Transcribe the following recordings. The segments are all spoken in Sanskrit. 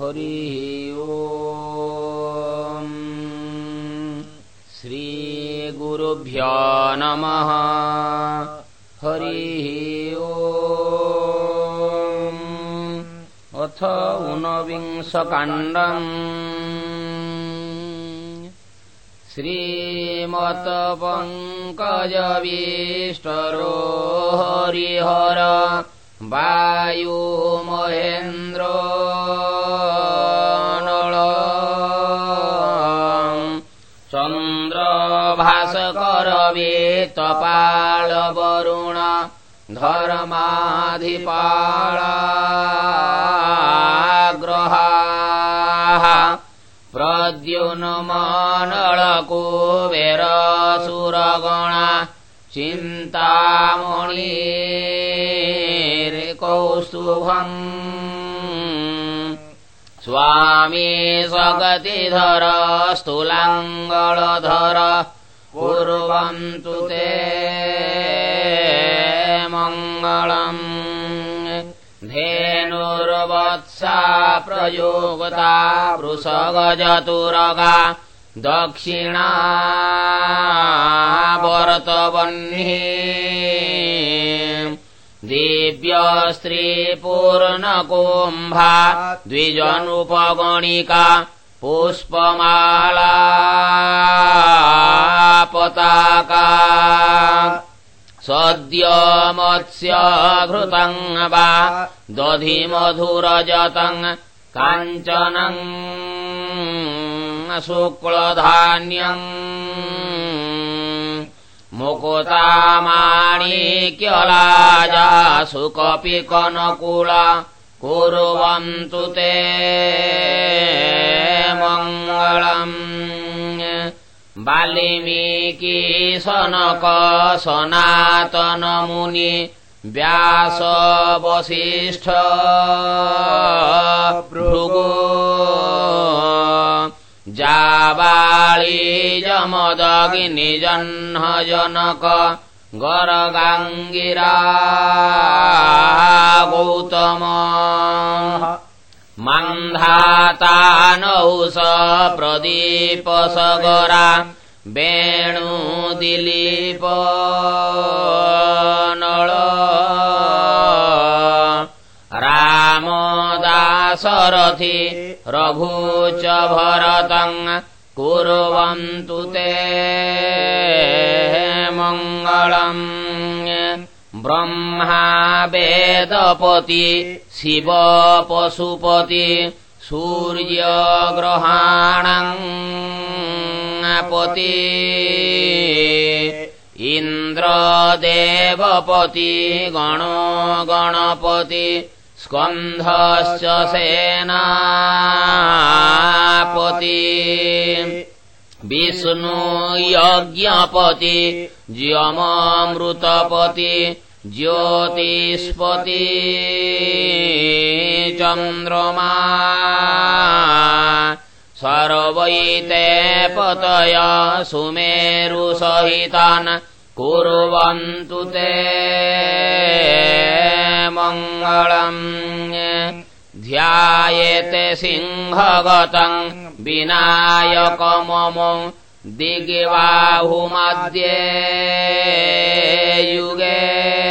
हरिः ओ श्रीगुरुभ्यो नमः। हरिः ओ अथ ऊनविंशकाण्डम् श्रीमत्पङ्कजवीष्टरो हरिहर वायु चन्द्रभासकरवेतपालवरुण धर्माधिपाळाग्रहाः प्रद्युन्मनळकुबेरसुरगणा चिन्तामणिरेकौस्तुभम् स्वामी स्वगतिधर स्थूलाङ्गलधर कुर्वन्तु ते मङ्गलम्। धेनुर्वत्सा प्रयोगता वृषगजतुरगा। दक्षिणा वरतवह्नि दिव्यस्त्रीपूर्णकुम्भा द्विजनुपगणिका पुष्पमाला पताका सद्य मत्स्यघृतम् वा दधिमधुरजतम् काञ्चनम् शुक्लधान्यम् मुकुतामाणिक्यलाजा सुकपि कनकुला कुर्वन्तु ते बालिमीकी सनक सनातनमुनि व्यासवसिष्ठ जाबाळी जमदगिनिजह्नजनक गरगाङ्गिरा। गौतम ମା ସ ପ୍ରଦୀପ ସଗରା ବେଣୁ ଦିଲୀପ ନଳ ରାମ ଦାସରଥୀ ରଘୁଚ ଭରତ କୁର୍ବନ୍ତୁ ତେ ହେ ମଙ୍ଗଳ मङ्गलम् ब्रह्मा वेदपति शिव पशुपति सूर्यग्रहाणम् पति इन्द्रदेवपति गणो गणपति स्कन्धश्च सेनापति विष्णु यज्ञपति ज्यममृतपति ज्योतिष्पति चन्द्रमा सर्वैते पतय सुमेरुसहितान् कुर्वन्तु ते मङ्गलम् ध्यायेते सिंहगतम् विनायकमम दिगिबाहुमध्ये युगे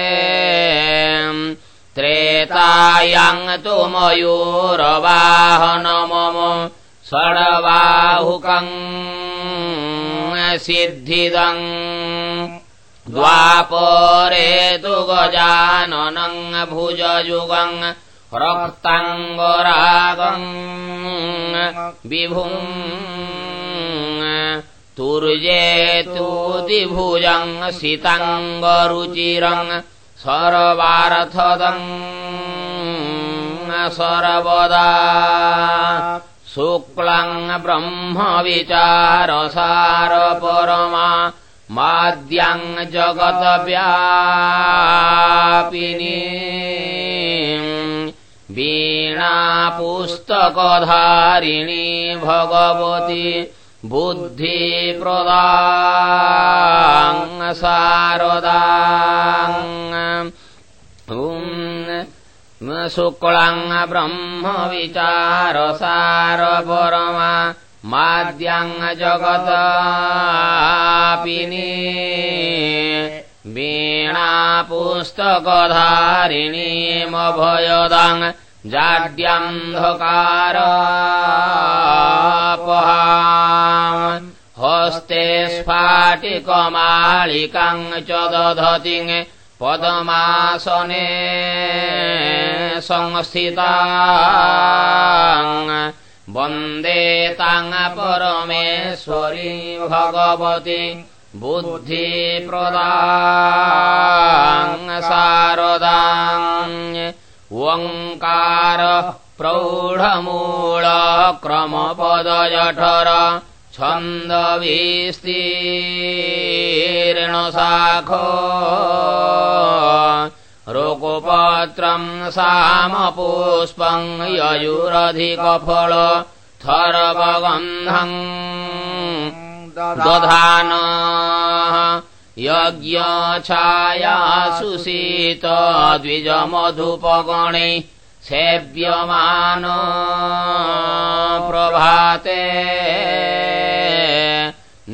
त्रेतायाम् तु मयूरवाहन मम षड्बाहुकम् सिद्धिदम् द्वापरे तु गजाननम् भुजयुगम् रक्ताङ्गरागम् विभुम् तुर्जेतुदिभुजम् सिताङ्गरुचिरम् सर्वार्थदम् सर्वदा शुक्लम् ब्रह्मविचारसार परमा। माद्यम् जगतव्यापिनी वीणापुस्तकधारिणी भगवती बुद्धिप्रदा सारदा। शुक्लम् ब्रह्मविचारसारपरमा माद्यम् जगतापिनी वीणापुस्तकधारिणीमभयदाङ् जाड्यन्धकारपहा हस्ते स्फाटिकमालिकाम् च दधति पदमासने संस्थिता। वन्दे ताङ् परमेश्वरी भगवती बुद्धिप्रदा सारदाम् ओङ्कार प्रौढमूलक्रमपदजठर छन्दविस्तीर्णशाखो रुकुपत्रम् सामपुष्पम् ययुरधिकफल थरवगन्धम् दधान यज्ञछाया द्विजमधुपगणे सेव्यमान प्रभाते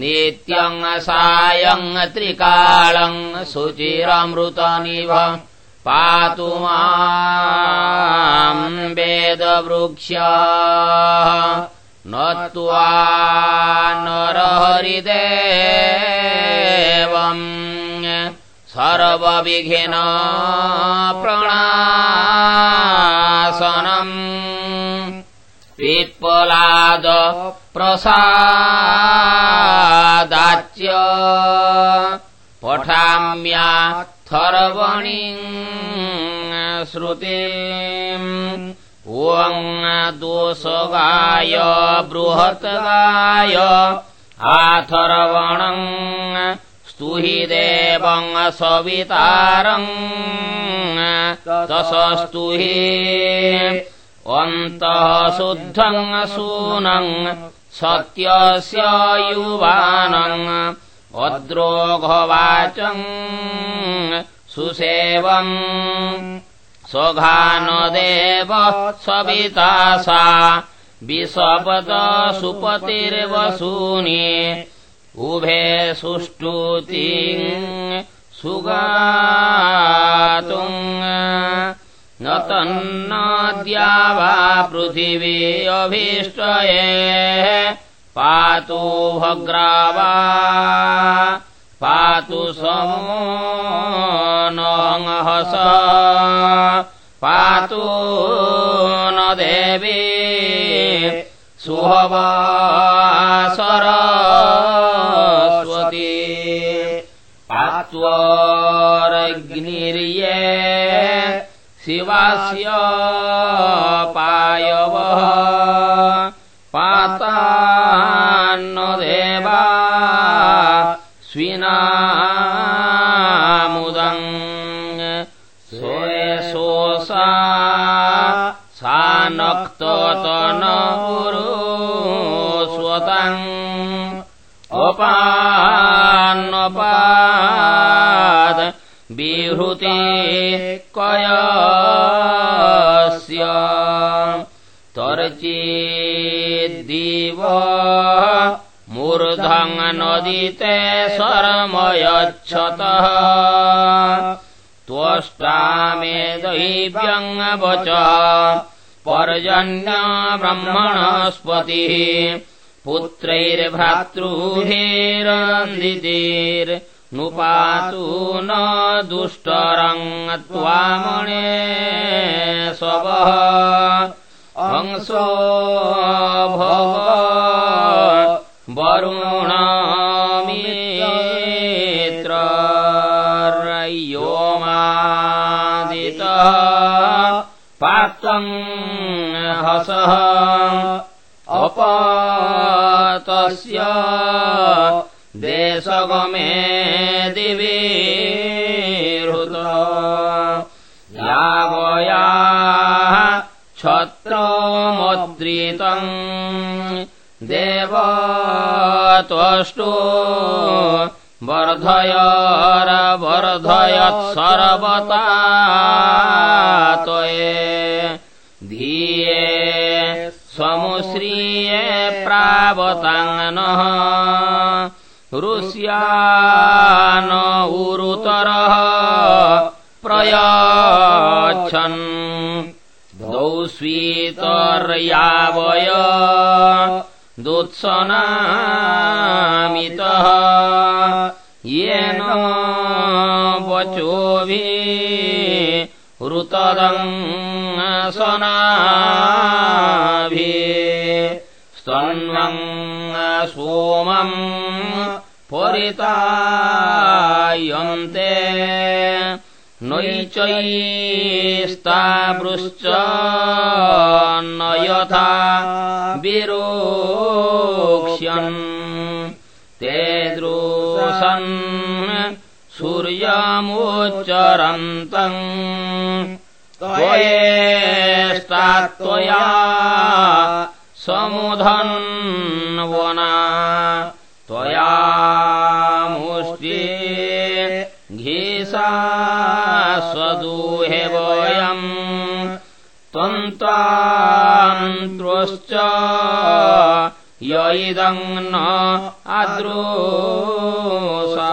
नित्यम् सायम् त्रिकालम् शुचिरमृतनिभ पातु माम् वेदवृक्ष नत्वा नरहरिदेवम् सर्वविघ्न प्रणासनम्। पिप्पलाद प्रसादाच्य पठाम्या थर्वणि श्रुते दोषगाय बृहत्गाय आथर्वणम् स्तुहि देवम् सवितारम् तसस्तुहि अन्तः शुद्धम् सूनम् सत्यस्य युवानम् अद्रोघवाचम् सुसेवम् स्वघानदेव सविता सा विशपद सुपतिर्वसूनि उभे सुष्टुति सुगातुम् न तन्नद्या वा पृथिवी अभीष्टये पातु भग्रावा पातु समो नहस पातु न देवी सुहवा पात्वरग्निर्ये शिवास्य पायवः पातान्न देवा स्विनामुदम् सोऽसा सा नक्ततनपुरो स्वतम् अपान्नपाद विहृते कयस्य। तर्चेद्दिव मूर्धम् नदिते शरमयच्छतः। त्वष्टा मे दैव्यङ्गवच पर्जन्य ब्रह्मणस्पतिः पुत्रैर्भ्रातृभिरन्दितिर्नुपातु न दुष्टरम् त्वामणे स्वः हंसो भव वरुणमित्रयोमादितः पात्वम् हसः। अपतस्य देशगमे दिवि हृत यावयाः छत्रमुद्रितम् देव त्वष्टो वर्धयरवर्धयत्सर्वता त्वये। धीये स्वमुश्रिये प्रावताङ्नः ऋष्यान उरुतरः प्रयच्छन्। द्वौ स्वीतर्यावय दुत्सनामितः। येन वचोभिः ऋतदङ्सनाभि स्तन्वम् सोमम् परितायन्ते नैचैस्तावृश्च न यथा विरोक्ष्यन्। ते दृशन् सूर्यमुच्चरन्तम् त्वयेष्टात्वया समुधन्वना स्वदूहे वयम्। त्वन्तान्त्रोश्च य इदम् न अद्रोसा।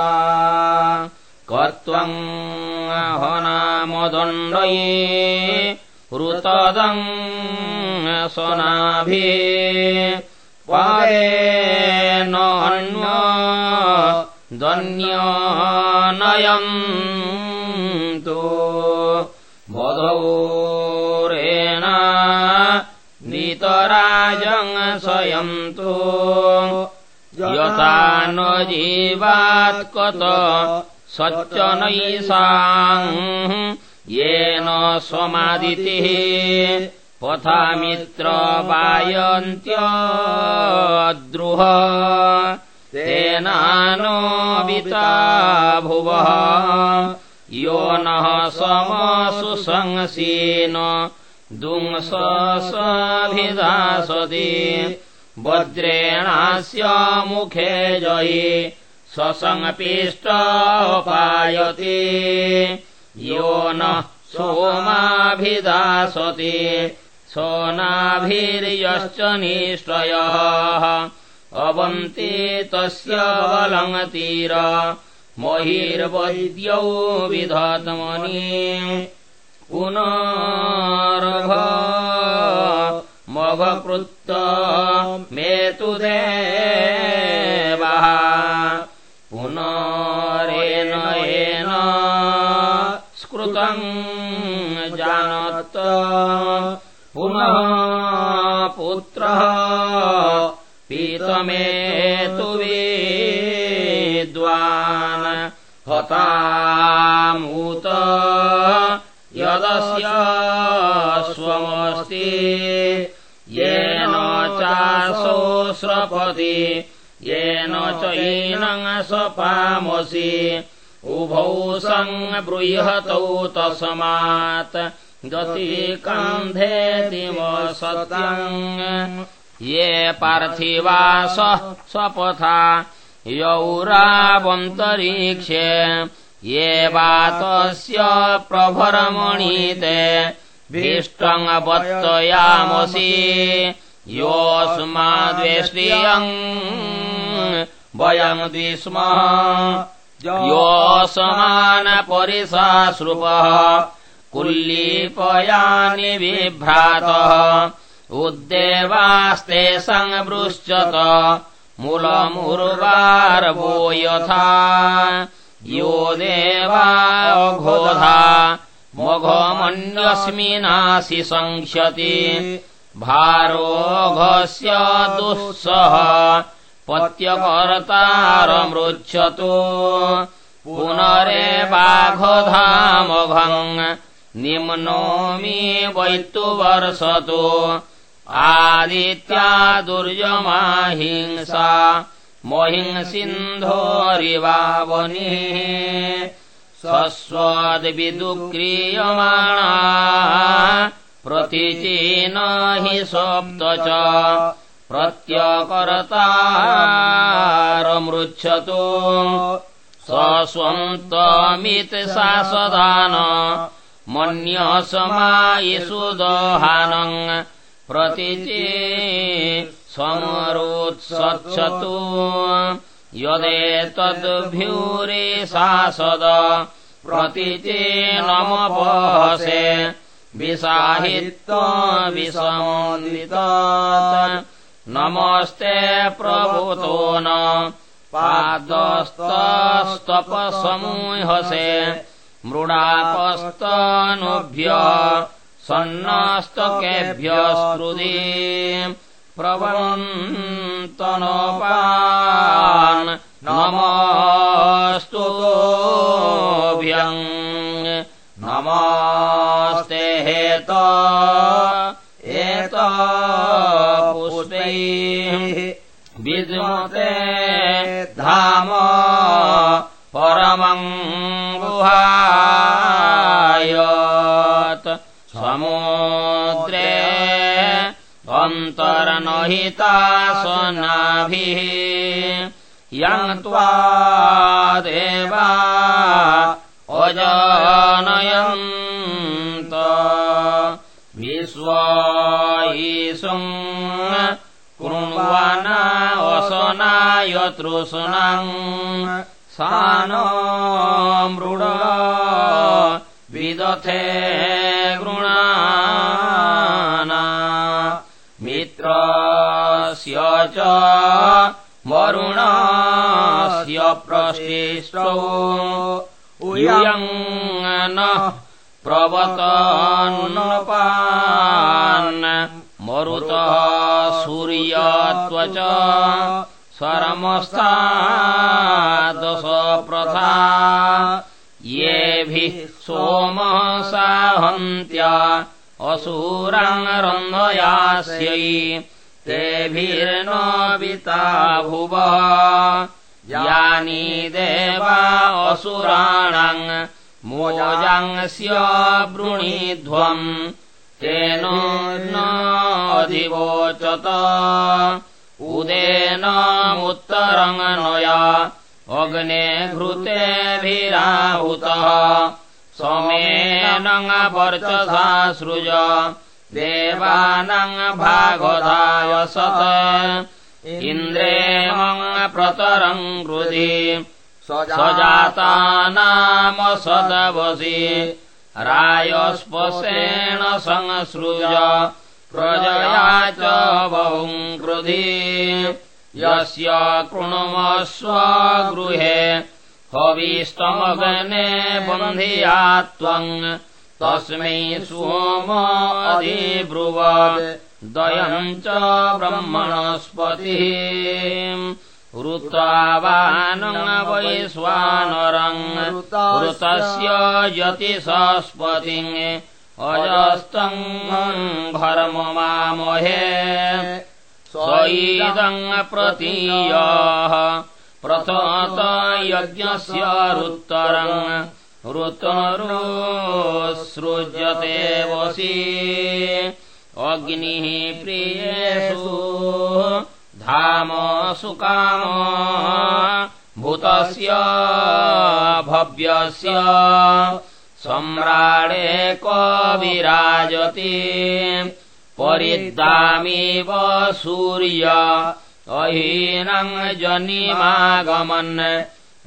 कत्वम् हनामदण्डये ऋतदम् स्वनाभि पारेण अन्य दन्यनयन्तु स्वयन्तु यथा न जीवात्कत सच्च नैषाम् येन स्वमादितिः पथामित्रपायन्त्यद्रुह तेनानोविता भुवः। यो नः समसु संसीन दुंसभिदासति वज्रेणास्य मुखे जयि स्वसङ्पिष्टपायति यो नः सोमाभिदासति सोनाभिर्यश्च निष्टयः अवन्ति तस्य बलङ्तीर महिर्वैद्यौ विधात्मनि। पुनरभ मघकृत्त मे तु देवः। पुनरेन येन स्कृतम् जानत्। पुनः पुत्रः पीतमेतु विद्वान्। हतामूत यदस्य स्वमस्ति चासो स्रपति। येन चैनम् स्वपामसि। उभौ सङ्बृहतौ तस्मात्। गतिकन्धेतिमसत्यम् ये पार्थिवास स्वपथा। यौरावन्तरीक्षे। ये वातस्य प्रभरमणीते। भीष्टङ्गवत्तयामसि योऽस्माद्वेष्टियम् वयम् द्विस्मः योऽसमानपरिसाश्रुपः कुल्लीपयानि बिभ्रातः। उद्देवास्ते संवृश्चत मूलमुर्वारवो यथा यो देवाघोधा मघमन्यस्मिनासि सङ्क्षति भारोघस्य दुःसह पत्यकर्तारमृच्छतु। पुनरेवाघधामघम् निम्नोमि वैतु वर्षतु आदित्या दुर्यमाहिंसा महिंसिन्धोरिवावनिः स्वस्वाद्विदुक्रियमाणा प्रतिचीन हि सप्त च। प्रत्यकर्तारमृच्छतु। स्वस्वन्तमिति शासदान मन्यसमायिषु दोहानम् प्रतिचे समरोत्सच्छतु। यदेतद्भ्यूरे शासद प्रतिचे नमपहसे विसाहित्वविसमन्वित नमस्ते प्रभुतो न। पादस्तस्तपसमूहसे मृडापस्तनुभ्य सन्नस्तकेभ्य श्रुदे प्रवन्तनोपान्। नमस्तुभ्यम् नमस्ते एत पुष्पैः विद्मते धाम परमम् गुहायत्। समुद्रे अन्तर्नहिता स्वनाभिः यम् त्वा देवा अजानयन्त कृण्वाना वसनाय तृष्णाम् सा न मृड विदथे गृणाना मित्रस्य च वरुणस्य प्रशिष्टौ उयम् न प्रवतनुनपान् मरुतः सूर्यत्वच स्वरमस्तादश प्रथा येभिः सोमः साहन्त्या असुराङ्गरन्धयास्यै तेभिर्न विता भुव। यानि देवा असुराणाम् मोजाङ्स्य वृणीध्वम् तेन अधिवोचत। उदेनमुत्तरङ्गनया अग्ने घृतेभिराहुतः। समेनङ्वर्चसा सृज। देवानाम् भागधाय सत्। इन्द्रेमङ्प्रतरम् कृधि सजातानाम सदवसि रायस्पशेण संसृज प्रजया च बहुम् कृधि। यस्य कृणुमस्वगृहे हविस्तमगने बन्धिया त्वम् तस्मै सोम अधिब्रुव दयम् च ब्रह्मणस्पतिः वैश्वानरम् ऋतस्य यतिसस्पतिम् अजस्तम् घर्ममामहे स इदम् प्रतीयः। प्रथत यज्ञस्य ऋत्तरम् ऋतरुसृज्यते वसि। अग्निः प्रियेषु धाम सुकाम भूतस्य भव्यस्य सम्राणे कविराजति परिद्दामिव सूर्य अहीनम् जनिमागमन्।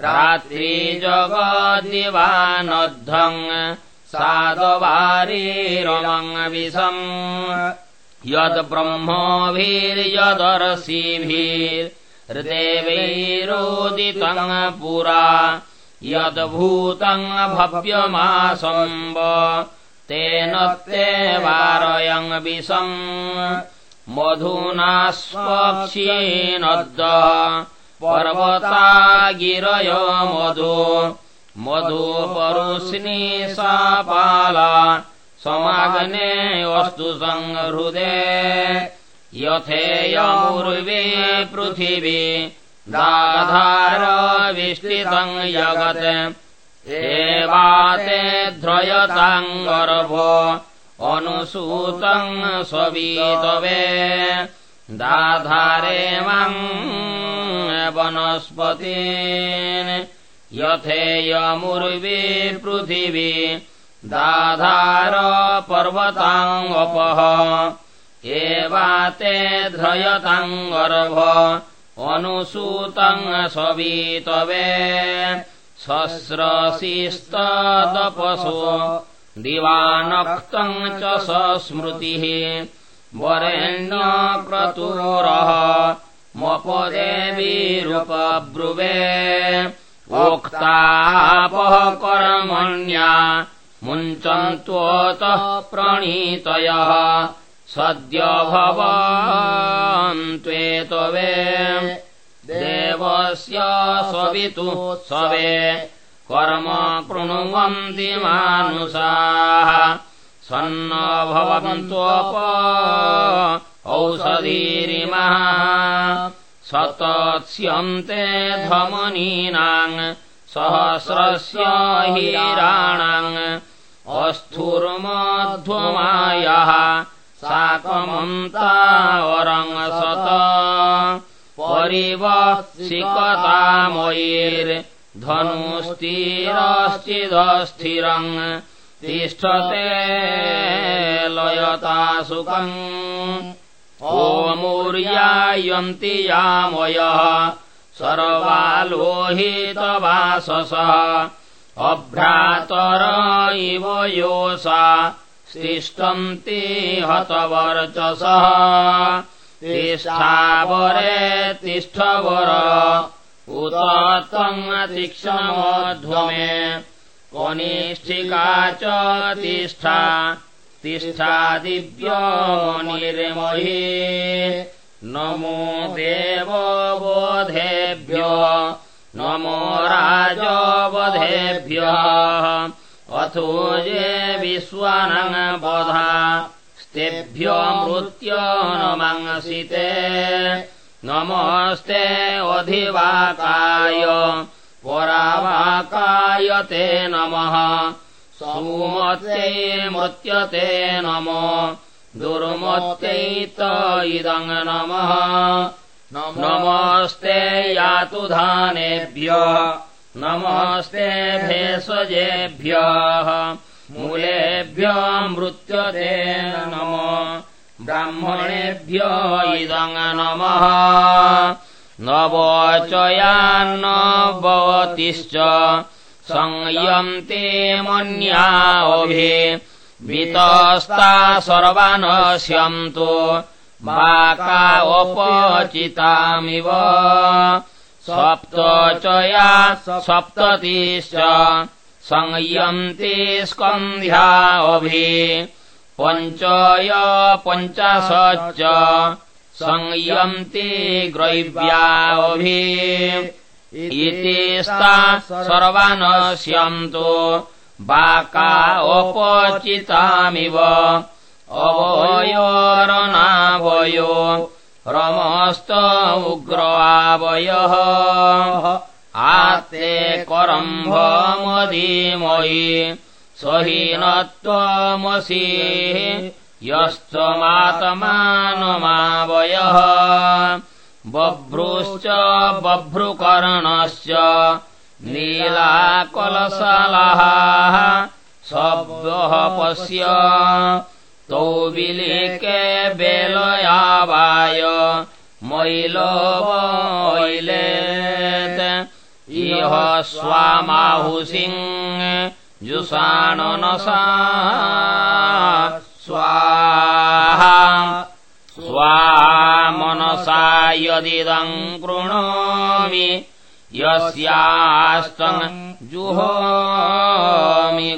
रात्रिजगदिवानद्धम् सादवारीरमम् विषम् यद्ब्रह्मभिर्यदर्शिभिर्देवैरोदितम् पुरा यद्भूतम् भव्यमासम्ब तेन ते वारयम् विषम् मधुना स्वक्षीणद्द पर्वता गिरय मधु मधुपरुष्णी सापाला समागने वस्तु संहृदे यथेयमुर्वे पृथिवी दाधारविष्टितम् जगत् एवाते ध्रयताम् गर्भो अनुसूतम् स्ववीतवे दाधारे माम् वनस्पतीन् यथेयमुर्वी पृथिवी दाधार पर्वताङ्गपः। एवाते ध्रयताङ्गर्भ अनुसूतम् सवीतवे सस्रशिस्तदपसो दिवानक्तम् च सस्मृतिः। वरेण्यक्रतुरः मपदेवीरुपब्रुवे ओक्तापः कर्मण्या मुञ्चन्त्वतः प्रणीतयः। सद्य भवन्त्वेतवे देवस्य सवे। कर्म कृणुवन्ति मानुषाः। सन्न भवन्त्वप औषधीरिमः। सतत्स्यन्ते धमनीनाम् सहस्रस्य हीराणाम् अस्थुर्मध्वमायः साकमन्तावरङ्गसत परिवसिकतामयैर्धनुस्थिरश्चिदस्थिरम् तिष्ठते लयता सुखम् ओमूर्यायन्ति यामयः सर्वालोहितवाससः अभ्रातर इव योषा तिष्ठन्ति हतवर्चसः तिष्ठावरे तिष्ठवर उत त्वङ्क्षमध्वमे कनिष्ठिका च तिष्ठा तिष्ठा दिव्यमनिर्मही नमो देवबोधेभ्य नमो राजवधेभ्यः अथो ये विश्वानङ्बधा स्तेभ्यो मृत्यो नमङ्सिते नमस्ते अधिवाकाय। परावाकाय ते नमः। सुमत्यै मृत्यते नमो। दुर्मत्यैत इदम् नमः नमस्ते यातु धानेभ्य। नमस्ते भेषजेभ्यः। मूलेभ्य मृत्यते नमो। ब्राह्मणेभ्य इदम् नमः। नवोचयान्नवतिश्च संयन्ते मन्यावभि वितस्ता सर्वानश्यन्तु या सप्ततिश्च। संयन्ते स्कन्ध्यावभि पञ्चय पञ्चाशच्च। संयन्ते ग्रैव्यावभि इति स्ता सर्वानश्यन्तो। बाका अपचितामिव अवयोरनावयो रमस्त उग्रावयः। आते करम्भमदीमयि सहीनत्वमसि यस्त्वमातमानमावयः बभ्रूश्च बभ्रुकर्णश्च नीलाकलशालाः सभ्यः पश्य तौ विलिके बेलयावाय मैलवैलेत् इह स्वामाहुसिम् जुषाणनसा स्वाहा स्वामनसा यदिदम् कृणोमि यस्यास्तम् जुहोमि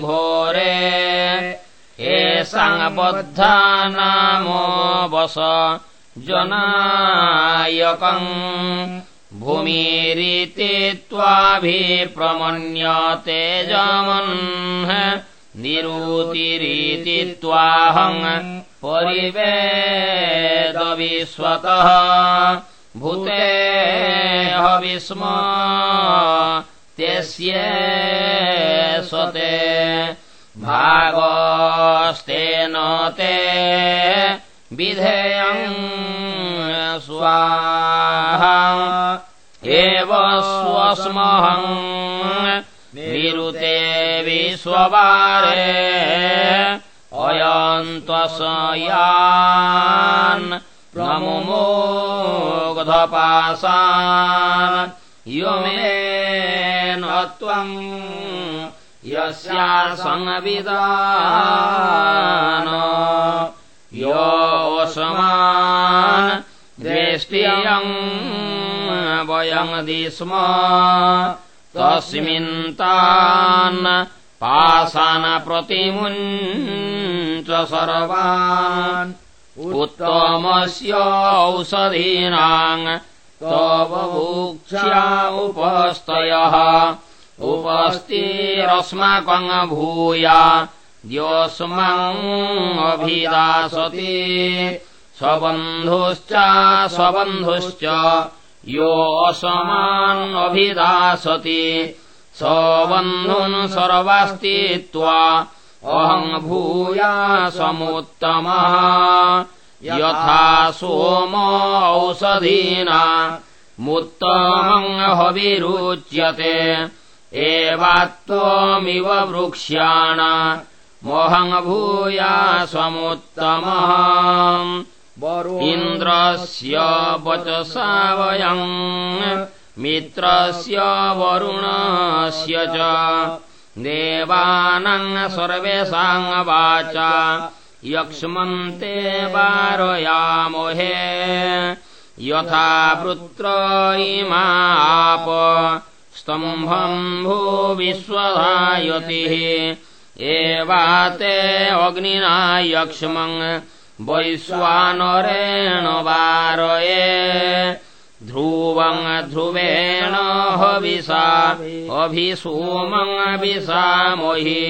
घोरे एषाङ्बद्धा नामो वस जनायकम्। भूमिरिति त्वाभिप्रमन्यते जमन् निरुतिरीति त्वाहम् परिवेदविश्वतः भूते हविस्म त्यस्ये स्वते भागस्तेन ते विधेयम् स्वाहा। एव स्वस्महम् निरुते विश्ववारे अयन्त्वसयान् प्रमुमोगधपासान् यो मे न त्वम् यस्या संविदान योऽसमान् द्वेष्टियम् वयङदि स्म तस्मिन्तान् पासानप्रतिमुञ्च सर्वान् उत्तमस्य औषधीनाम् तव उपस्तयः उपस्तिरस्माकम् भूया द्योऽस्माभिदासति स्वबन्धुश्च स्वबन्धुश्च। योऽसमान्नभिदासति स्वबन्धुन् सर्वास्तित्वा अहम् भूया समुत्तमः। यथा सोम औषधीना। मुत्तमम् हविरुच्यते एवात्वमिव वृक्ष्याण मोहम् भूया समुत्तमः। इन्द्रस्य वचसा वयम् मित्रस्य वरुणस्य च। देवानाम् सर्वेषाम् वाचा यक्ष्मन्ते वारयामोहे। यथा वृत्र इमाप स्तम्भम् भूविश्वधायतिः एवाते अग्निना यक्ष्मम् वैश्वानरेण वारये ध्रुवम् ध्रुवेण हविषा अभिसोमम् विषामहि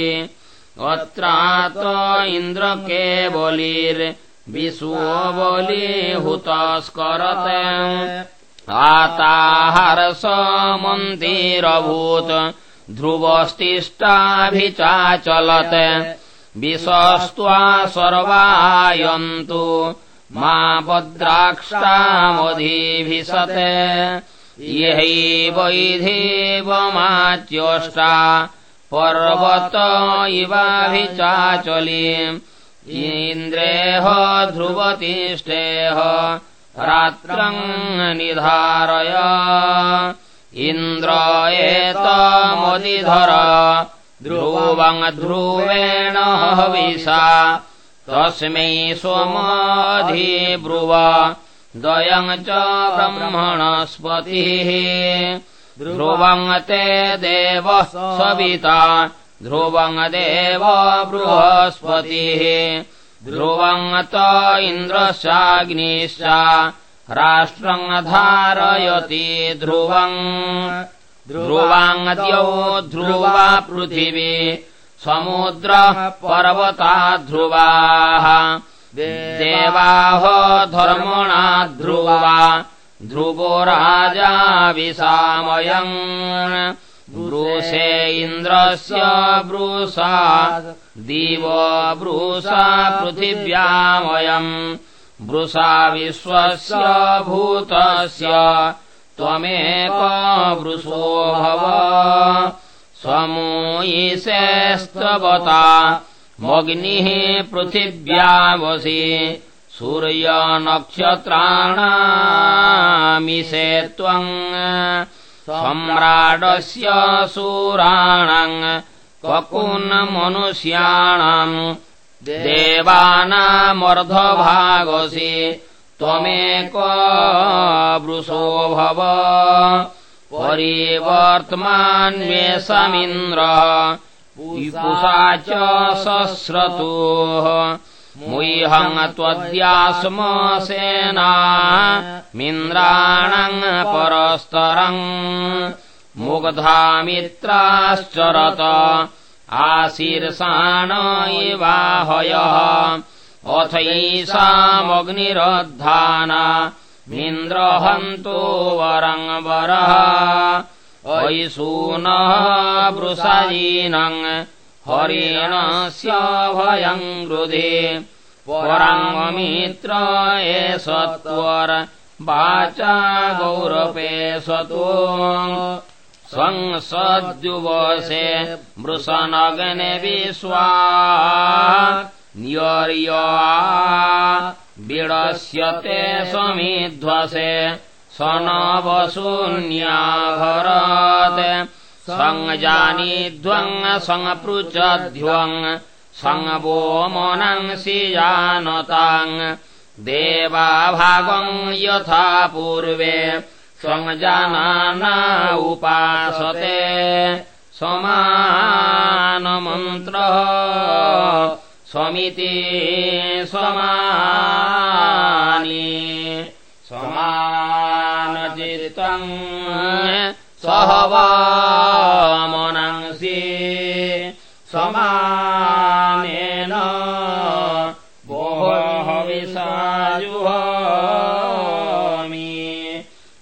अत्रात इन्द्र केवलिर्विश्वो बलिहुतस्करते आताहरसमन्तिरभूत् ध्रुवस्तिष्ठाभिचाचलत् विशस्त्वा सर्वायन्तु मा भद्राक्षामधिभिशते यहैवैधेवमाच्योष्टा पर्वत इवाभिचाचली। इन्द्रेह ध्रुवतिष्ठेह रात्रम् निधारय। इन्द्र एतमदिधर ध्रुवम् ध्रुवेण हविषा। तस्मै सोमधिब्रुव द्वयम् च ब्रह्मणस्पतिः। ध्रुवम् ते देव सविता। ध्रुवम् देव बृहस्पतिः ध्रुवम् त इन्द्रश्चाग्निश्च राष्ट्रम् धारयति ध्रुवम्। ध्रुवाङ्गद्यौ ध्रुवा पृथिवी समुद्रः पर्वता ध्रुवाः। देवाः धर्मणा ध्रुवा ध्रुवो राजा विसामयम् ब्रूषे इन्द्रस्य ब्रूषा दिव ब्रूषा पृथिव्यामयम्। वृषा विश्वस्य भूतस्य त्वमेक वृषो भव। समूयिषेस्तवता मग्निः पृथिव्यावसि सूर्यनक्षत्राणामिषे त्वम् सम्राडस्य सूराणाम् ककुन्मनुष्याणाम् देवानामर्धभागसि त्वमेक वृषो भव। परिवर्तमान्वेषमिन्द्रः पुषा च सस्रतोः मुह्यम् त्वद्यास्म सेना मिन्द्राणम् परस्तरम् मुग्धामित्राश्चरत आशीर्षाण इवाहयः। अथैषामग्निरद्धाना मिन्द्रहन्तो वरम् वरः। ऐसूनः वृषयीनम् हरिणस्य भयम् हृदे। पराङ्गमित्र एष त्वर वाचा गौरपे स्वतो स्वम् सद्युवसे मृषनगने विश्वा। न्यर्या विडस्यते समिध्वसे स नवशून्याभरत् सङ्जानिध्वम् सङ्पृचध्वम् सङ्गो मनंसि जानताम् देवाभागम् यथा पूर्वे स्वजानाना उपासते समानमन्त्र स्वमिति स्वमानि समानचित्तम् सहवामनंसि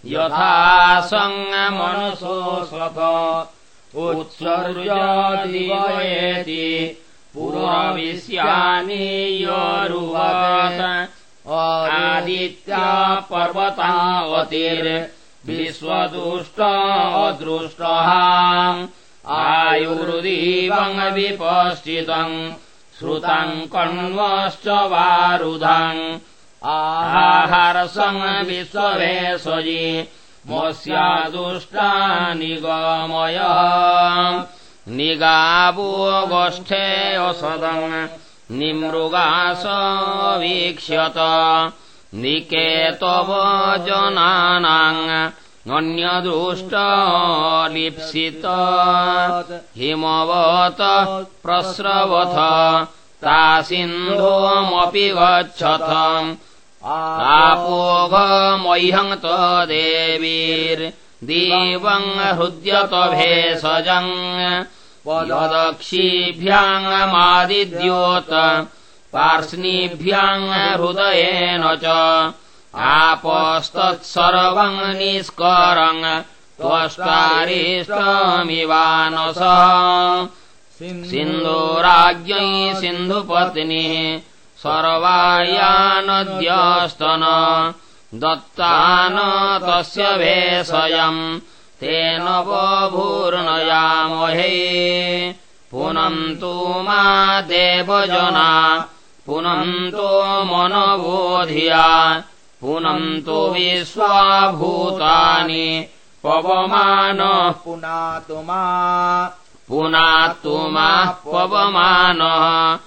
यथा सङ्गमनुषो स्वथ उत्सर्यादिवयेति पुरविश्यानि योरुवत्। आदित्या पर्वतावतिर्विश्वदुष्ट अदृष्टः। आयुर्दीवम् विपश्चितम् श्रुतम् कण्वश्च वारुधम्। आहारसम् विश्वभेषजी मोस्यादुष्टा निगमय। निगावो गोष्ठे असदम् निमृगास वीक्ष्यत। निकेतव जनानाम् अन्यदृष्ट लिप्सित हिमवत प्रस्रवथ ता सिन्धोमपि गच्छथ आपोघमह्यङ्त देवीर्देवम् हृद्यत भेषजम् पदक्षीभ्याङ्मादिद्योत पार्ष्णीभ्याम् हृदयेन च आपस्तत्सर्वम् निष्करम् त्वष्टारिष्टमिवानस। सिन्धुराज्ञै सिन्धुपत्निः सर्वायानद्यस्तन दत्तान तस्य भेषयम् तेन बभूर्णयामहे। पुनन्तु मा देवजना पुनन्तो मनबोधिया पुनन्तु विश्वाभूतानि पवमानः। पुनातु मा। पुनातु मा पवमानः।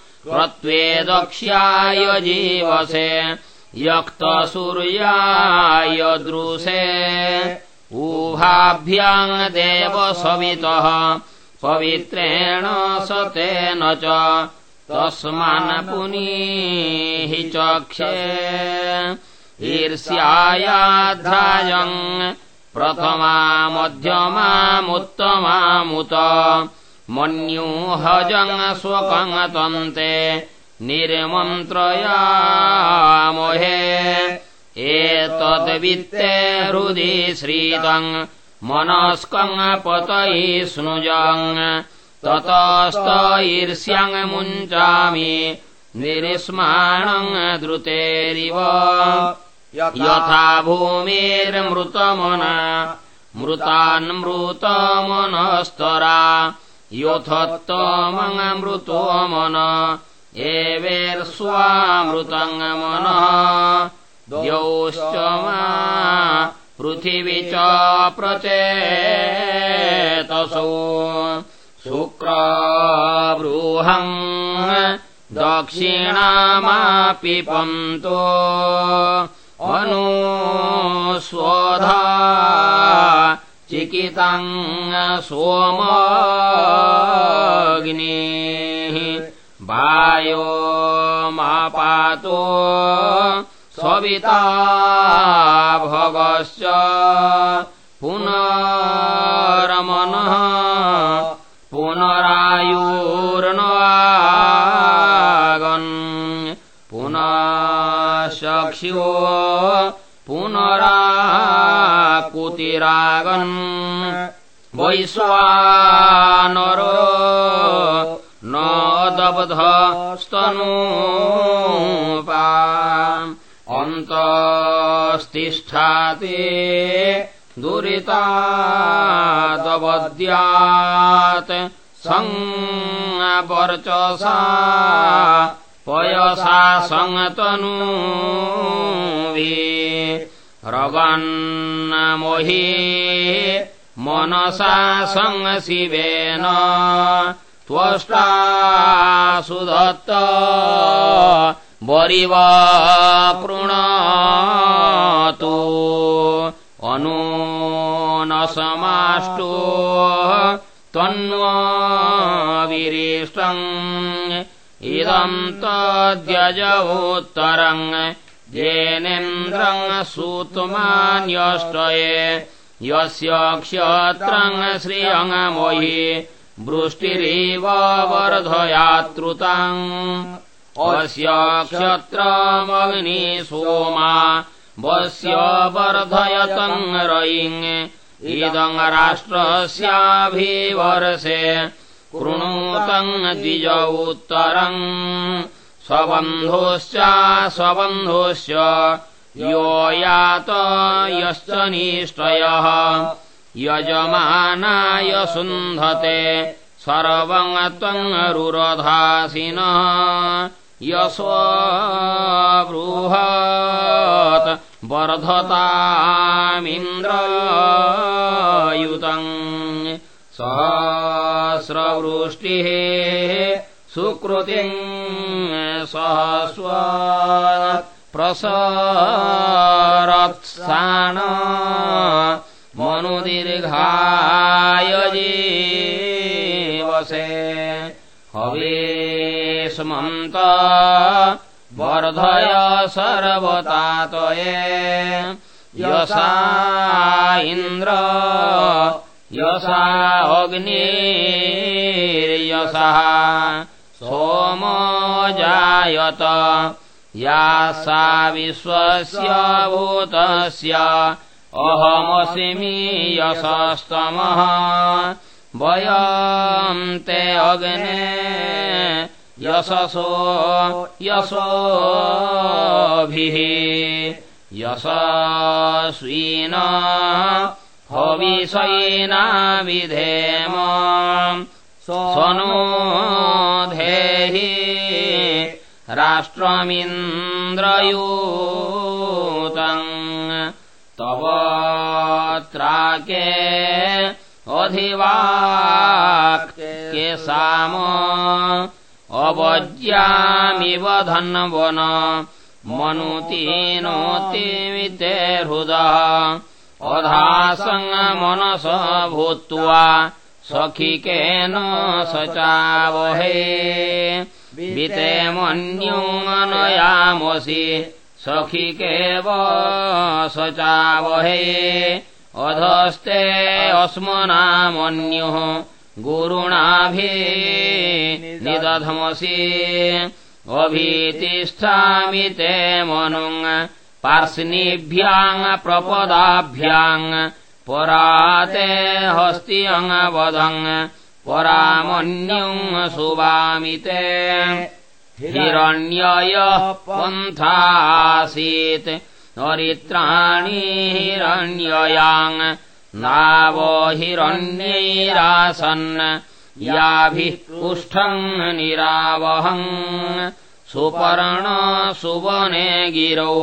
त्वेदक्ष्याय जीवसे यक्तसूर्याय दृशे ऊहाभ्याम् देव सवितः पवित्रेण सतेन च तस्मान्पुनीः चक्षे ईर्ष्यायाध्रायम् प्रथमा मध्यमामुत्तमामुत मन्यूहजम् स्वकङ्गतन्ते निर्मन्त्रयामहे। एतद्वित्ते हृदि श्रीतम् मनस्कङ्पतयि स्नुजम् ततस्त ईर्ष्यङ्मुञ्चामि निरिस्माणम् द्रुतेरिव यथा भूमिर्मृतमना मृतान्मृतमनस्तरा योथत्तमङ्मृतो मन एवेर्स्वामृतङ्मनः द्यौश्च मा पृथिवी च प्रचेतसो। दक्षिणामापि पन्तो अनुस्वधा चिकितम् सोमग्निः वायो मापातो सविता भगश्च पुनरमनः पुनरायुर्नवागन् पुनः रागन वैश्वानर न दबध स्तनोपा अंतस्तिष्ठा ते दुरितादवद्यात संवर्चसा पयसा संतनू रवन्नमोहि मनसा सङ्शिवेन त्वष्टा सुदत्त वरिव कृणतु अनु न समाष्टो त्वन्विरिष्टम् इदम् तद्यजवोत्तरम् येनेन्द्रम् सूतमान्यष्टये यस्य क्षत्रम् श्रियङ्मोहि वृष्टिरेव वर्धयातृताम्। अस्य क्षत्रमग्नि सोमा वस्य रयिङ् इदम् राष्ट्रस्याभिवर्षे कृणोतम् द्विज उत्तरम् स्वबन्धोश्च स्वबन्धोश्च यो यात यश्च निष्टयः यजमानाय सुन्धते सर्वम् त्वङ्रुरधासिनः यस्वबृहत् वर्धतामिन्द्रयुतम् सहस्रवृष्टिः सुकृतिम् प्रसरत्साण मनुदीर्घाय जीवसे हवेशमन्त वर्धय सर्वतातये यसा इन्द्र यसा अग्निर्यसा सोमो जायत। या सा विश्वस्य भूतस्य। अहमसिमि यशस्तमः। वयम् ते अग्ने यशसो यशोभिः। यशस्वीन हविषयिना विधेम स्वनो धेहि राष्ट्रमिन्द्रयूतम् तव त्राके अधिवाक्के साम अवज्यामिव धन्वन मनुतीनोतिमिते हृदः अधासङ्गमनस भूत्वा सखिकेन स चावहे विते मन्युमनयामसि सखिकेव स चावहे अधस्ते अस्मनामन्युः गुरुणाभि निदधमसि। अभीतिष्ठामि ते मनुङ् पार्ष्णिभ्याङ् प्रपदाभ्याङ् पराते हस्त्यङ्वधङ् परामन्युम् सुवामि ते हिरण्ययः पन्थासीत् नरित्राणि हिरण्ययाङ् नावो हिरण्यैरासन् याभिः निरावहम् सुपर्ण सुवने गिरौ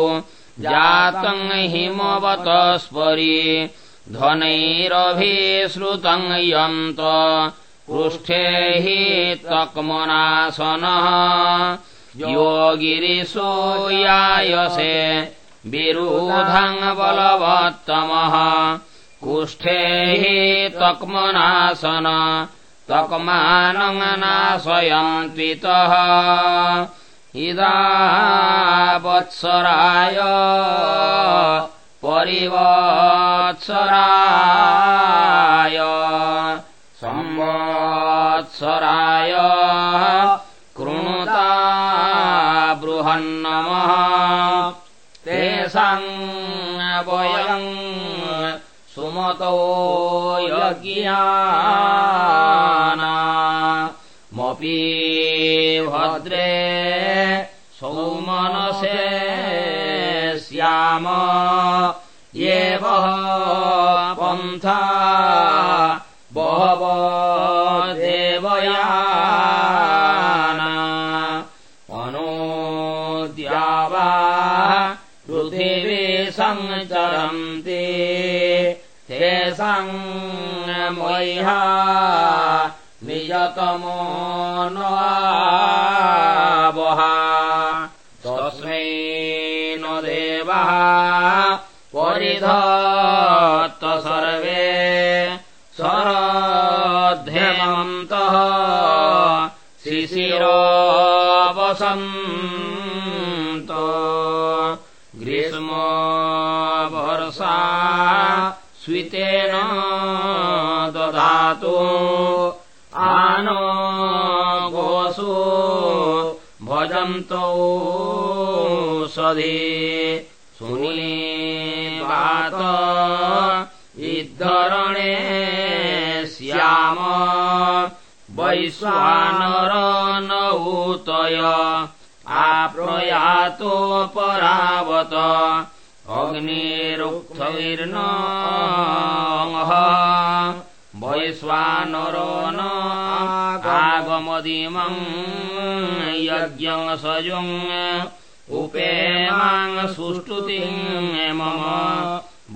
जातम् हिमवत स्परि ध्वनैरभिश्रुतम् यन्त पृष्ठे हि तक्मनासनः। योगिरिषो यायसे विरुधम् बलवत्तमः। कुष्ठे हि तक्मनासन तक्मानङ्नाशयन्त्वितः इदा वत्सराय परिवत्सराय संवत्सराय कृणुता बृहन्नमः। तेषाम् वयम् सुमतो यज्ञानामपि भद्रे स्याम एव पन्था बहव देवया मनोद्यावा पृथिवी सञ्चरन्ति तेषाम् मह्या निजतमो नवहा परिधत्त सर्वे स्वरध्यमन्तः शिशिरवसन्त ग्रीष्म वर्षा स्वितेन ददातु। आनो गोसु भजन्तौ सधे सुनी वात इद्धरणे श्याम वैश्वानर नूतय परावत अग्निरुक्थैर्न वैश्वानरो न आगमदिमम् यज्ञम् सजुम् उपेमाङ् सुष्टुतिम् मम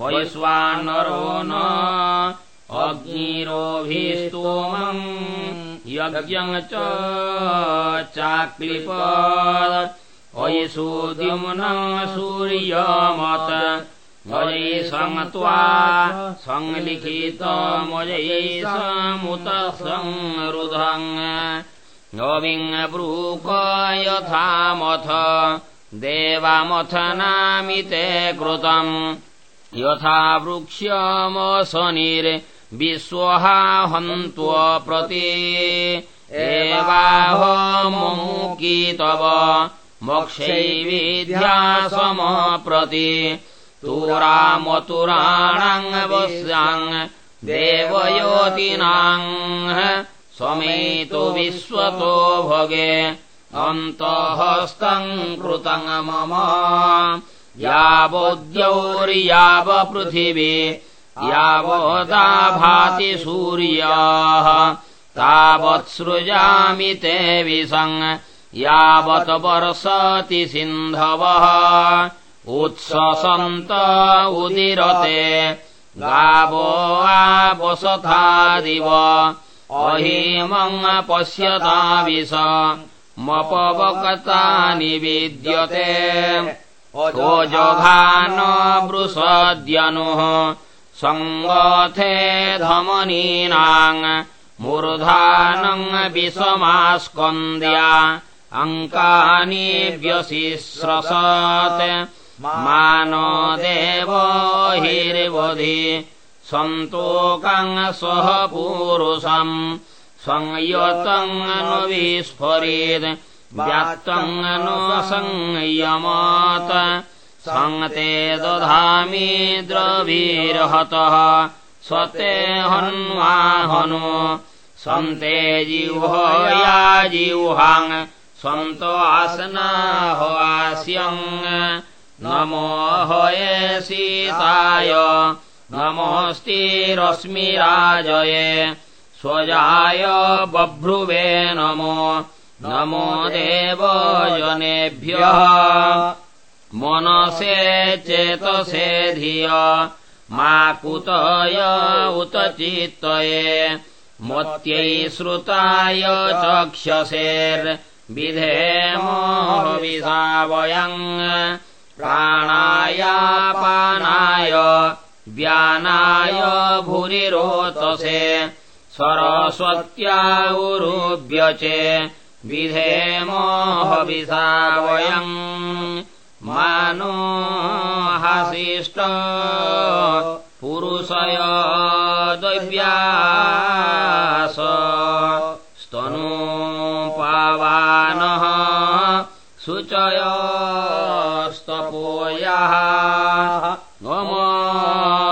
वैश्वानरो न अग्निरोभिस्तोमम् यज्ञम् च चाक्लिप अयिषोद्युम्नम् सूर्यमत। मयै समुत संरुधम् नविङ्ब्रूक यथामथ देवामथनामिते कृतम्। यथा वृक्ष्यमशनिर्विश्वहा हन्त्वप्रति एवाहमुकी तव मोक्षैविध्या समप्रति तुरामतुराणाङ्गवस्याङ् देवयोतिनाङ् समेतो विश्वतो भगे अन्तःस्तम् कृतम् मम। यावद्यौर्यावपृथिवी सूर्याः। तावत्सृजामि ते विसङ् यावत् वर्षति सिन्धवः। उत्ससन्त उदिरते गावो आवसथादिव अहीमम् पश्यताविष मपवकतानि विद्यते। ओजघान वृषद्यनुः सङ्गथे धमनीनाम् मूर्धानम् विषमास्कन्द्या अङ्कानि व्यशिस्रसत् मानो देवो हिर्वधि सन्तोकम् स्वः पूरुषम् संयतम् नु विस्फुरेद् व्यात्तम् नु संयमत् सङ्ते दधामि द्रवीर्हतः स्वते हन्वाहनु। सन्ते जिह्वया जिह्वाङ् सन्तो आसनाह्वास्यम् नमो हये सीताय नमोऽस्तिरश्मिराजये स्वजाय बभ्रुवे नमो नमो देवजनेभ्यः। मनसे चेतसे धिय मा कुतय उत चित्तये। मत्यै श्रुताय चक्षसेर्विधेमोविधा वयम् प्राणायापानाय व्यानाय भूरिरोतसे सरस्वत्या उरुव्यचे विधेमोहविधा वयम् मानो हासिष्ट पुरुषय दैव्यास स्तनु पावानः शुचयस्तपोयः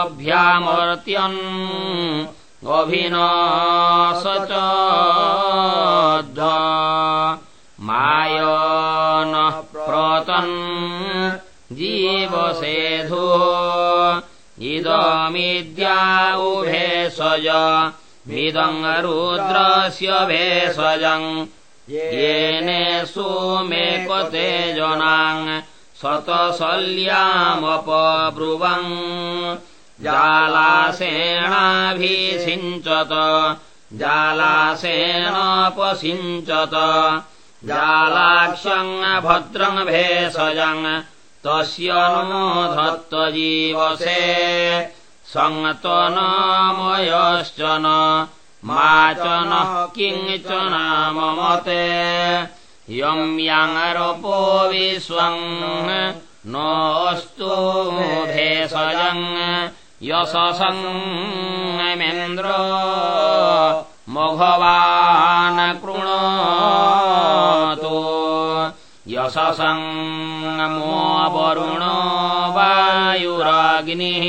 ममभ्यामर्त्यन् अभिनाश च माय नः प्रतन् जीव वसेधु इदमिद्या उभेषज मिदम् रुद्रस्य भेषजम् येने सुमेकते जनाम् शतशल्यामपब्रुवम् जालासेणाभिषिञ्चत जालासेनापसिञ्चत। जालाक्षम् भद्रम् भेषजम् तस्य नो धत्तजीवसे सङ्तनमयश्चन मा च नः किञ्चन ममते यम् याङ्गरोपो विश्वम् नोऽस्तु भेषजम् यशसङ्गमेन्द्र मघवान् कृणोतु यशसङ्गमोऽवरुणो वायुराग्निः।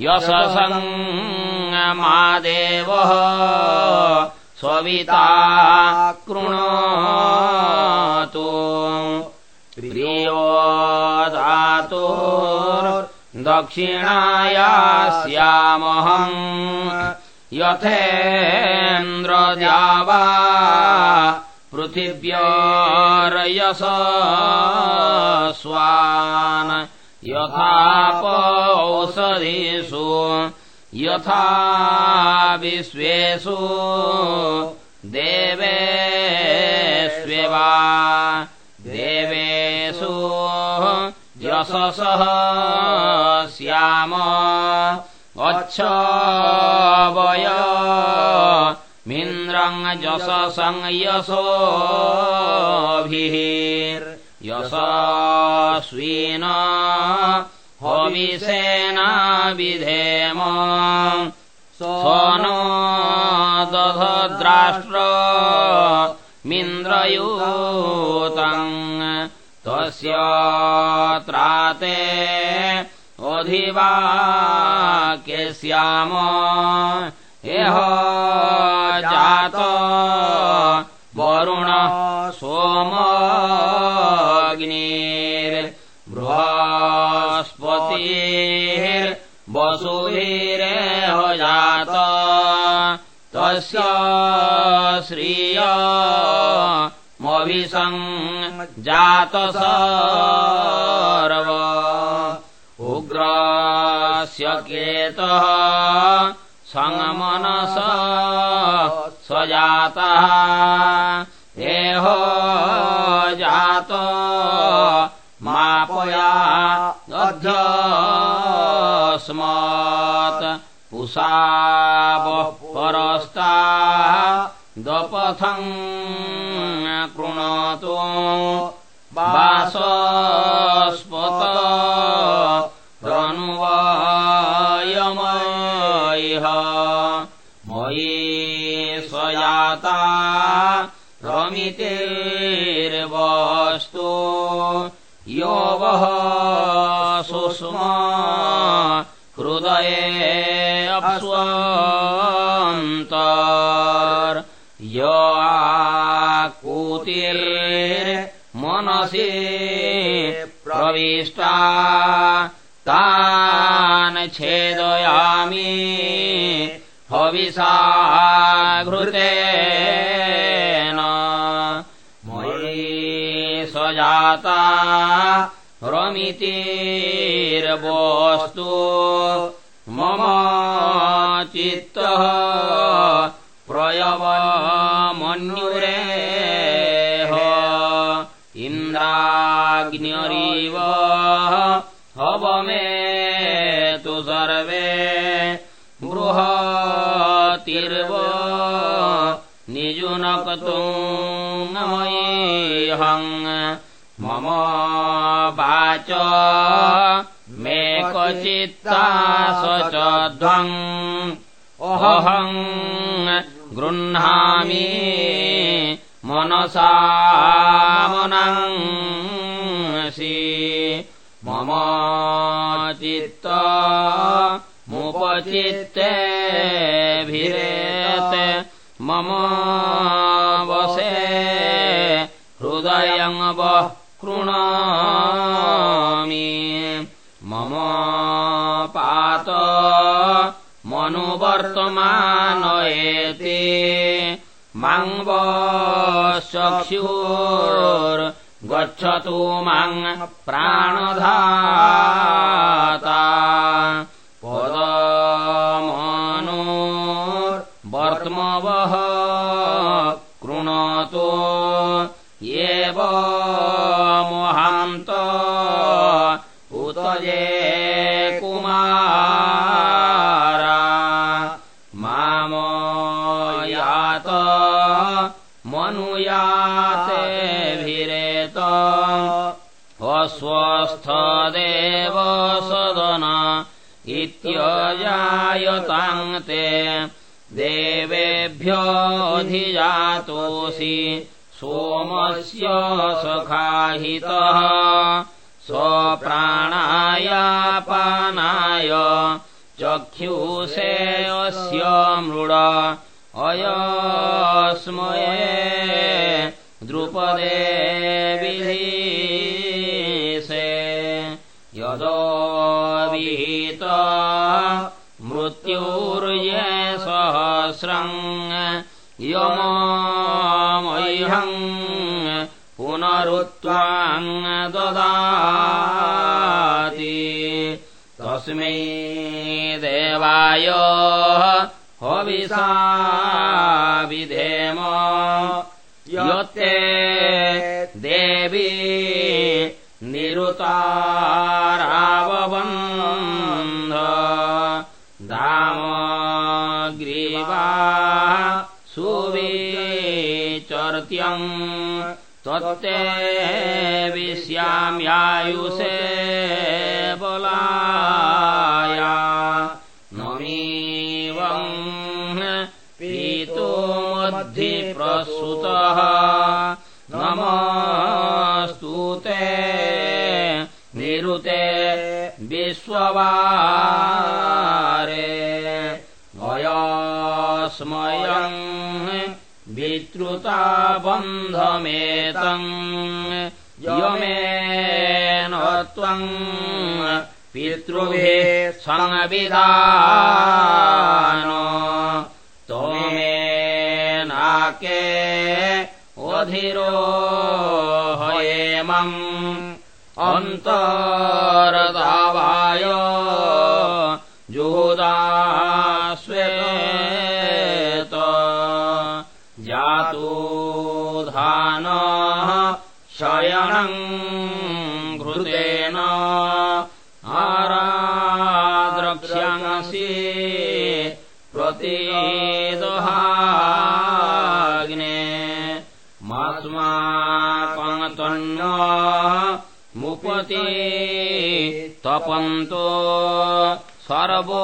यशसङ्गमादेवः स्वविता कृणोतु दक्षिणायास्यामहम् यथेन्द्रद्यावा पृथिव्यारयस स्वान् यथापौषधिषु यथा विश्वेषु देवेष्वेवा यशसः श्याम अच्छवय मिन्द्रम् यशसंयशोभिर्यशस्वीन हविषेना विधेम नो दधद्राष्ट्र मिन्द्रयूतम् तस्य त्राते अधिवाक्यस्याम एह जात वरुण सोमग्निर्बृहस्पतिर्वसुभिरेह जात। तस्य श्रिय सर्व उग्रस्य केतः सङ्गमनस स जातः जात मापया दध्यस्मात् पुषावः परस्ता दपथम् कृणोतु वासस्पत रनुवायमयिह मयि स्वजाता रमितेर्वस्तु। यो वः सुष्मा हृदये अप्स्वन्तर् कूतिर्मनसि प्रविष्टा। तान् छेदयामि हविषाघृतेन मयि स्वजाता रमितिर्वस्तु। मम इन्द्राग्न्यरीव हवमे तु सर्वे बृहतिर्व निजुनकतु नमयेऽहम् मम वाच मे क्वचित्ता स च ध्वम् अहम् गृह्णामि मनसा मनंसि। मम चित्त मुपचित्तेभिरेत् मम वसे हृदयम् वः कृणामि। मम पात मनुवर्तमानयेति माङ्गच्युर्गच्छतु माङ् प्राणधाता इत्यजायताम् ते देवेभ्योऽधिजातोऽसि सोमस्य सखाहितः स्वप्राणायापानाय चक्षुषे अस्य मृड अयस्मये द्रुपदे ददाति तस्मै देवाय हविषा विधेम यत्ते देवी निरुतारावबन्ध। दामग्रीवा सुविचर्त्यम् त्वत्ते विश्याम्यायुषे बलाया। नमीवम् पीतुमद्धिप्रसुतः नमस्तु ते निरुते विश्ववारे वितृता बन्धमेतम् यमेन त्वम् पितृभिः संविधान त्वमेनाके अधिरोहयेमम् अन्तरदावाय जुहुदाश्वेत शयनम् घृतेन आराद्रक्ष्यंसि प्रतीदहाग्ने मास्माकङ्तन्न मुपति तपन्तो सर्वोपग्रीवा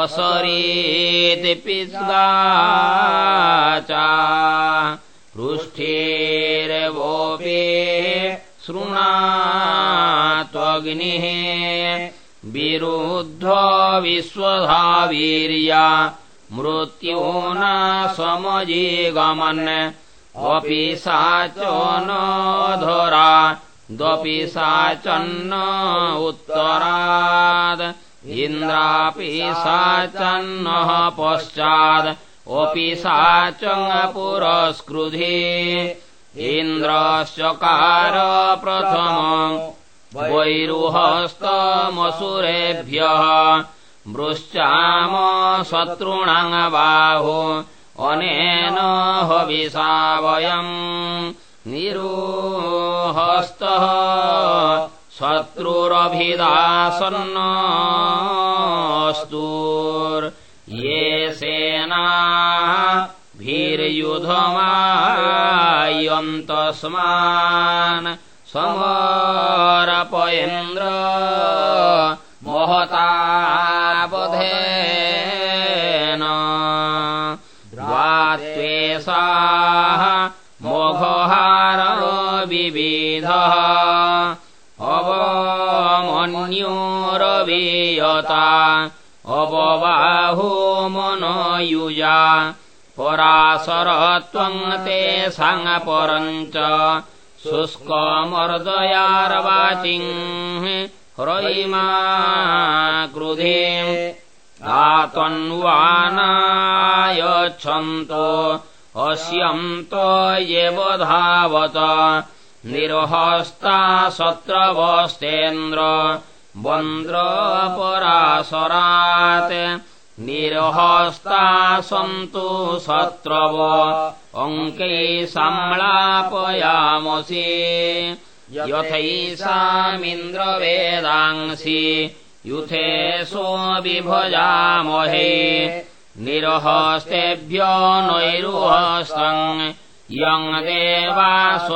असरीति पिस्गा च पृष्ठेर्वोपे शृणात्वग्निः। विरुद्ध विश्वधावीर्या। मृत्यो न समजीगमन्। अपि सा च नधरा द्वपि सा चन्न उत्तराद् इन्द्रापि सा चन्नः पश्चाद् अपि सा च पुरस्कृधि इन्द्रश्चकार प्रथमम् वैरुहस्तमसुरेभ्यः। मृश्चाम शत्रुणाङ् बाहो अनेन हविषा वयम् निरुहस्तः शत्रुरभिदासन्नस्तुर्ये सेना भीर्युधमायन्तस्मान् समरपयेन्द्र महतापधेन द्वात्वेषाः मोघहारो विविधः अवमन्योरवीयता अवबाहो मनयुजा पराशरत्वम् तेषाम् परम् च शुष्कमर्दयार्वाचिम् ह्रयिमा क्रुधे आत्वन्वानायच्छन्तो अस्यन्त एव धावत निर्हस्ता सत्रवस्तेन्द्र वन्द्रपरासरात् निर्हस्ता सन्तु शत्रव अङ्कै संलापयामसि यथैषामिन्द्रवेदांसि युथेषो विभजामहे निरहस्तेभ्य नैरुहस्तम् यम् देवास्वरुमस्यथ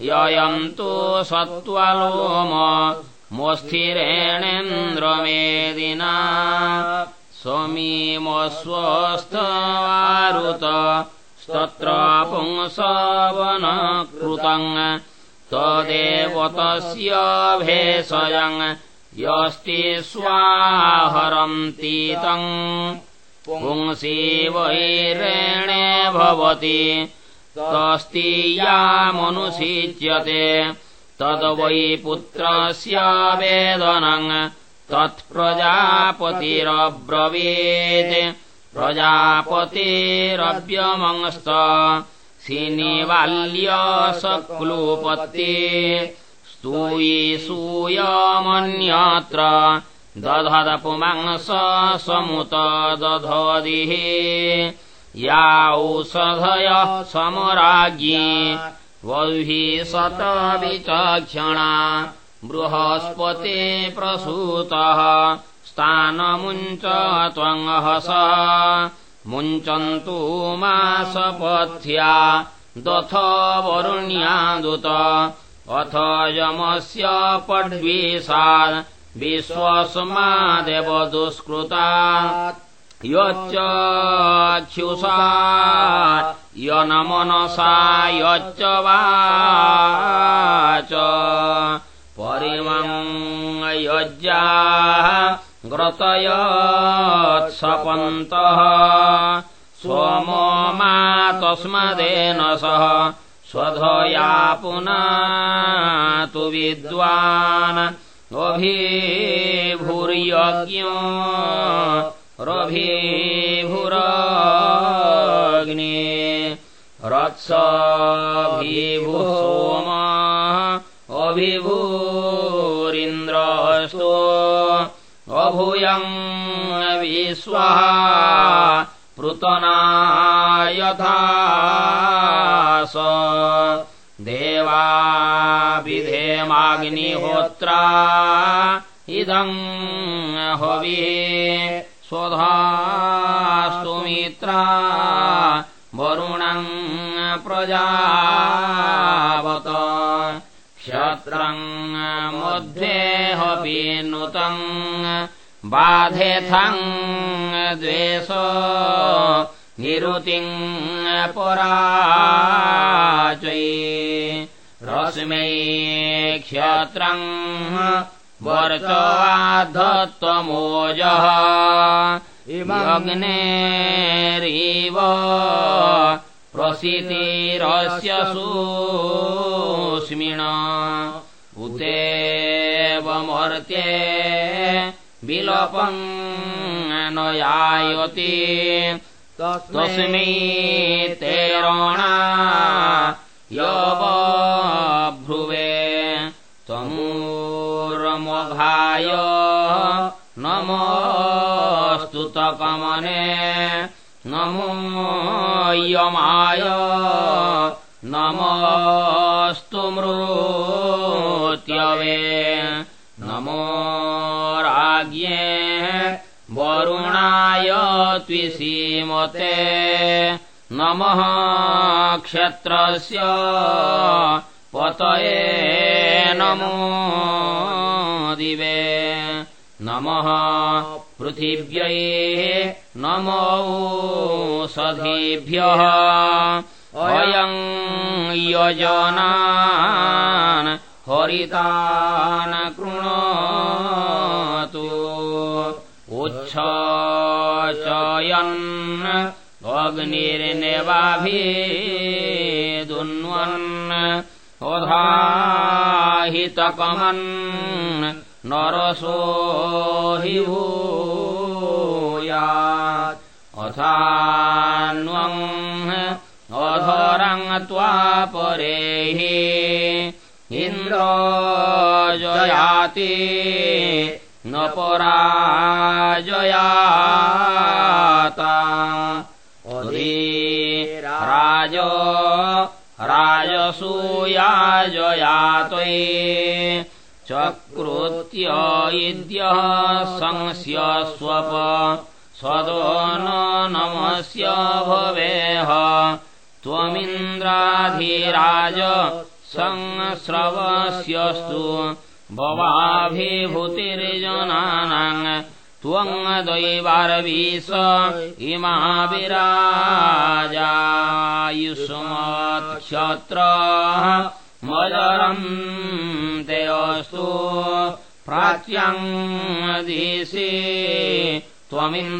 ययन्तु सत्त्वलोम मोस्थिरेणेन्द्रमेदिना स्वमीमस्वस्थवारुत स्तत्र पुंसवनकृतम् तदेव तस्य भेषयम् यस्ति स्वाहरन्तीतम् पुंसि वैरेणे भवति तस्तीयामनुषिच्यते तद्वै पुत्रस्य वेदनम्। तत्प्रजापतिरब्रवीत्। प्रजापतिरव्यमंस्त सिनिवाल्यसक्लूपत्ति। स्तूयीसूयमन्यत्र दधदपुमंस समुत दधदिः या औषधयः समराज्ञी वह्वी शतविचक्षणा बृहस्पते प्रसूतः स्थानमुञ्च त्वङ्हस मुञ्चन्तु मासपथ्या दथ वरुण्यादुत अथ यमस्य पड्वीषात् विश्वस्मादेव दुष्कृता यच्चक्षुषा यनमनसा यच्च वाच। परिमम् यज्जाः ग्रतयत्सपन्तः सोमो मा तस्मदेन सह स्वधया पुनातु विद्वान्। अभिभूर्यज्ञो रभिभुरग्ने रत्सभिभु सोमा अभिभूरिन्द्रस्तो अभूयम् विश्वः पृतना यथा स देवाभिधेमाग्निहोत्रा इदम् हवि स्वधास्तुमित्रा वरुणम् प्रजावत। क्षत्रम् मध्येऽपि नुतम् बाधेथम् द्वेष निरुतिम् पराचै रश्मै क्षत्रम् वर्चवाधत्वमोजः इमग्नेरिव प्रसितिरस्य सुस्मिण। उतेवमर्त्ये विलोपम् न यायति तेरणा यवभ्रुवे त्वमूर्मघाय नमोऽस्तुतकमने नमो यमाय। नमोऽस्तु मृत्यवे नमो राज्ञे वरुणाय त्विसीमते। नमः क्षत्रस्य पतये नमो दिवे नमः पृथिव्यै नमोषधीभ्यः अयम् यजनान् हरितान् कृणोतु। उच्छयन् अग्निर्नेवाभिदुन्वन् ओधाहितकमन् नरसो हि भूयात्। अथान्वम् अधरम् त्वा परेः इन्द्रो जयाति न पराजयाता। राज राजसूयाजयात्वै चक्रोत्य इद्यः संस्य स्वप। सदो न नमस्य भवेह। त्वमिन्द्राधिराज संस्रवस्यस्तु भवाभिभूतिर्जनानाम् त्वम् दैवारवीश इमा विराजायुष्मत्क्षत्र मजरम् ते अस्तु प्राच्यम् दिशि त्वमिन्द्राधिराज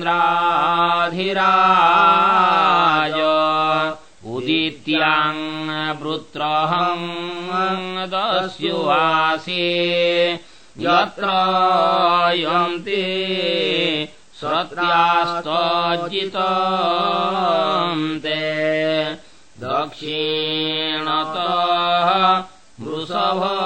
उदित्याङ्वृत्रहम् दस्युवासि यत्र यन्ति श्रत्यास्तजिते दक्षिणतः वृषभसिहव्यः